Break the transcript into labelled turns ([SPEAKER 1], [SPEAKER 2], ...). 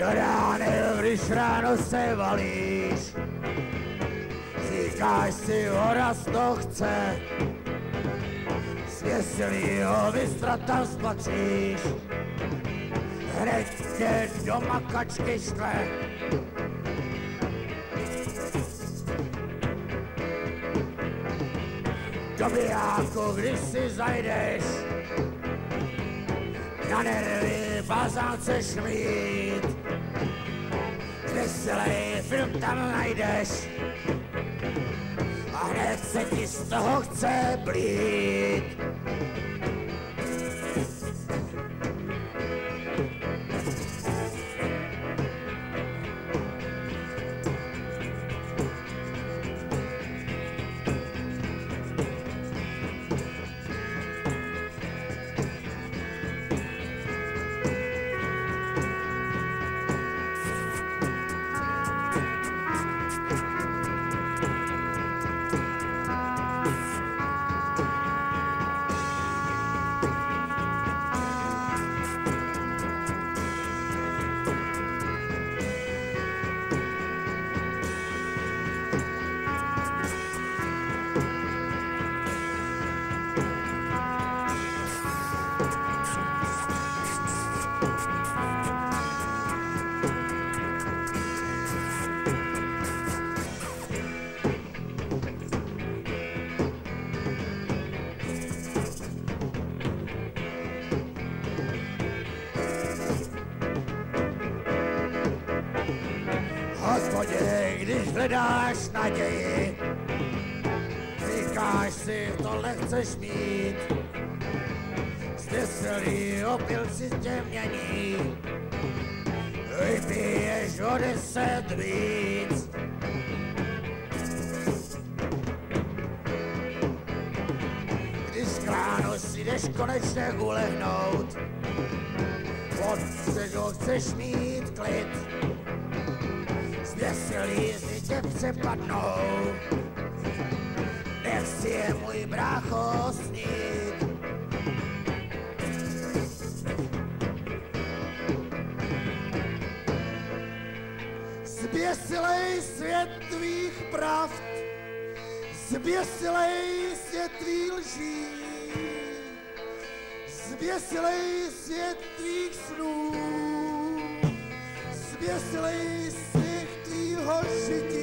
[SPEAKER 1] do rány, když ráno se valíš. Říkáš si, horaz to chce, zvěsilýho vystra tam spatříš. Hned tě do makačky šle, do bijáku, když si zajdeš, na nervy bazán chceš mít. Veselý film tam najdeš a hned se ti z toho chce blít. Když hledáš naději, říkáš si, tohle chceš mít. Zdesilý opilci tě mění, vypiješ o deset víc. Když k ránu si jdeš konečně ulehnout, pod sebou chceš mít klid si tě přepadnou. Nechci je můj brácho snít. Zběsilej svět tvých pravd, zběsilej svět tvých lží, zběsilej svět tvých snů, zběsilej hoje te